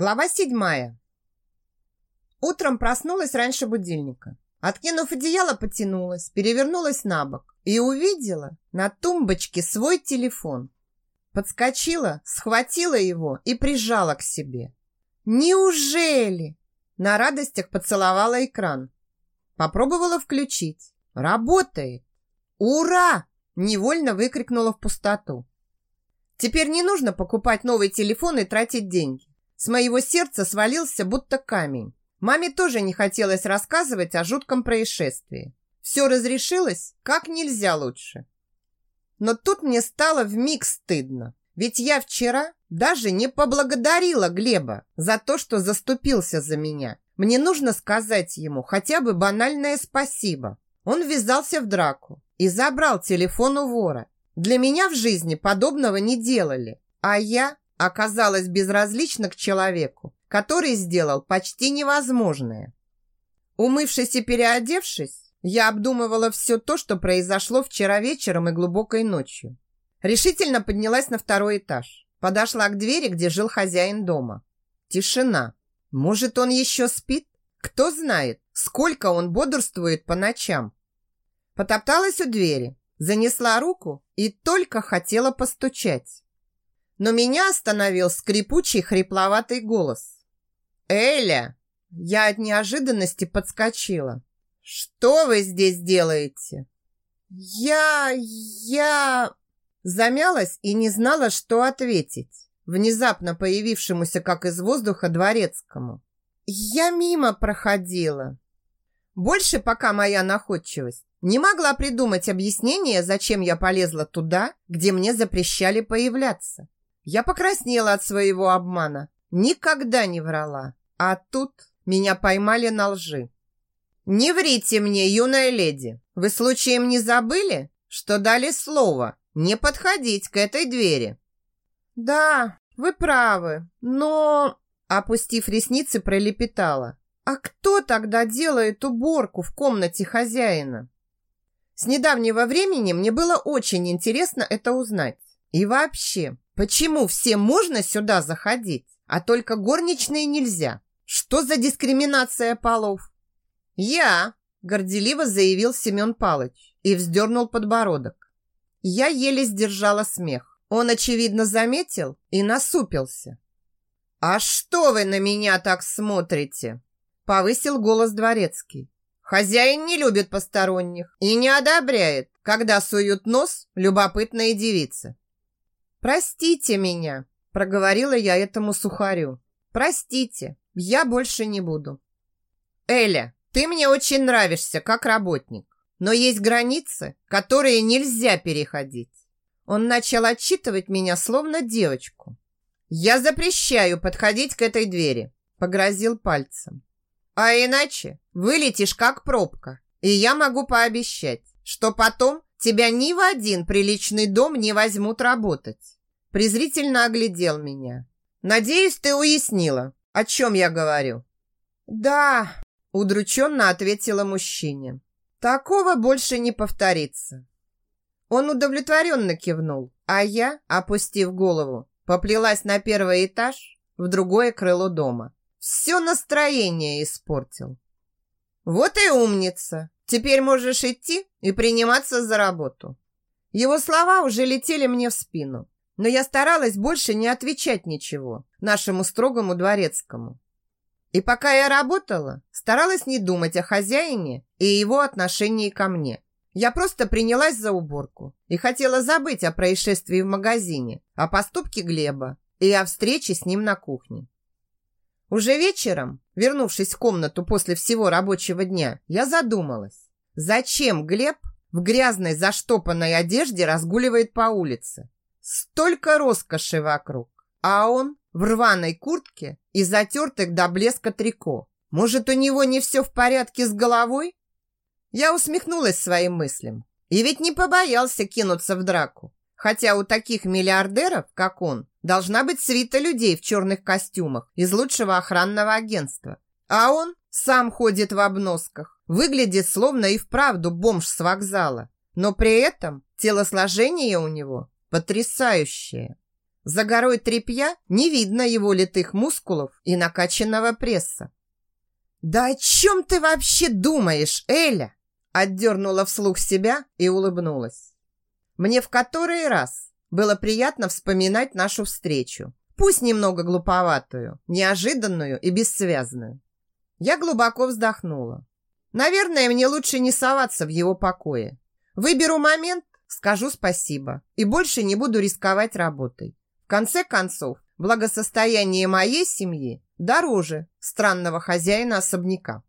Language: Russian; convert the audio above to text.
Глава седьмая. Утром проснулась раньше будильника. Откинув одеяло, потянулась, перевернулась на бок и увидела на тумбочке свой телефон. Подскочила, схватила его и прижала к себе. Неужели? На радостях поцеловала экран. Попробовала включить. Работает. Ура! Невольно выкрикнула в пустоту. Теперь не нужно покупать новый телефон и тратить деньги. С моего сердца свалился будто камень. Маме тоже не хотелось рассказывать о жутком происшествии. Все разрешилось как нельзя лучше. Но тут мне стало вмиг стыдно. Ведь я вчера даже не поблагодарила Глеба за то, что заступился за меня. Мне нужно сказать ему хотя бы банальное спасибо. Он ввязался в драку и забрал телефон у вора. Для меня в жизни подобного не делали. А я оказалась безразлична к человеку, который сделал почти невозможное. Умывшись и переодевшись, я обдумывала все то, что произошло вчера вечером и глубокой ночью. Решительно поднялась на второй этаж. Подошла к двери, где жил хозяин дома. Тишина. Может, он еще спит? Кто знает, сколько он бодрствует по ночам. Потопталась у двери, занесла руку и только хотела постучать но меня остановил скрипучий хрипловатый голос. «Эля!» Я от неожиданности подскочила. «Что вы здесь делаете?» «Я... я...» Замялась и не знала, что ответить внезапно появившемуся, как из воздуха, дворецкому. «Я мимо проходила». Больше пока моя находчивость не могла придумать объяснение, зачем я полезла туда, где мне запрещали появляться. Я покраснела от своего обмана. Никогда не врала. А тут меня поймали на лжи. «Не врите мне, юная леди. Вы случаем не забыли, что дали слово не подходить к этой двери?» «Да, вы правы, но...» Опустив ресницы, пролепетала. «А кто тогда делает уборку в комнате хозяина?» С недавнего времени мне было очень интересно это узнать. И вообще, Почему всем можно сюда заходить, а только горничные нельзя? Что за дискриминация полов? Я, горделиво заявил Семен Палыч и вздернул подбородок. Я еле сдержала смех. Он, очевидно, заметил и насупился. «А что вы на меня так смотрите?» Повысил голос дворецкий. «Хозяин не любит посторонних и не одобряет, когда суют нос любопытные девицы. «Простите меня», – проговорила я этому сухарю. «Простите, я больше не буду». «Эля, ты мне очень нравишься как работник, но есть границы, которые нельзя переходить». Он начал отчитывать меня, словно девочку. «Я запрещаю подходить к этой двери», – погрозил пальцем. «А иначе вылетишь как пробка, и я могу пообещать, что потом Тебя ни в один приличный дом не возьмут работать. Презрительно оглядел меня. Надеюсь, ты уяснила, о чем я говорю. Да, удрученно ответила мужчине. Такого больше не повторится. Он удовлетворенно кивнул, а я, опустив голову, поплелась на первый этаж в другое крыло дома. Все настроение испортил. Вот и умница. Теперь можешь идти и приниматься за работу. Его слова уже летели мне в спину, но я старалась больше не отвечать ничего нашему строгому дворецкому. И пока я работала, старалась не думать о хозяине и его отношении ко мне. Я просто принялась за уборку и хотела забыть о происшествии в магазине, о поступке Глеба и о встрече с ним на кухне. Уже вечером, вернувшись в комнату после всего рабочего дня, я задумалась, зачем Глеб в грязной заштопанной одежде разгуливает по улице? Столько роскоши вокруг, а он в рваной куртке и затертых до блеска трико. Может, у него не все в порядке с головой? Я усмехнулась своим мыслям. И ведь не побоялся кинуться в драку. Хотя у таких миллиардеров, как он, должна быть свита людей в черных костюмах из лучшего охранного агентства. А он сам ходит в обносках, выглядит словно и вправду бомж с вокзала. Но при этом телосложение у него потрясающее. За горой тряпья не видно его литых мускулов и накачанного пресса. «Да о чем ты вообще думаешь, Эля?» Отдернула вслух себя и улыбнулась. Мне в который раз было приятно вспоминать нашу встречу. Пусть немного глуповатую, неожиданную и бессвязную. Я глубоко вздохнула. Наверное, мне лучше не соваться в его покое. Выберу момент, скажу спасибо и больше не буду рисковать работой. В конце концов, благосостояние моей семьи дороже странного хозяина особняка.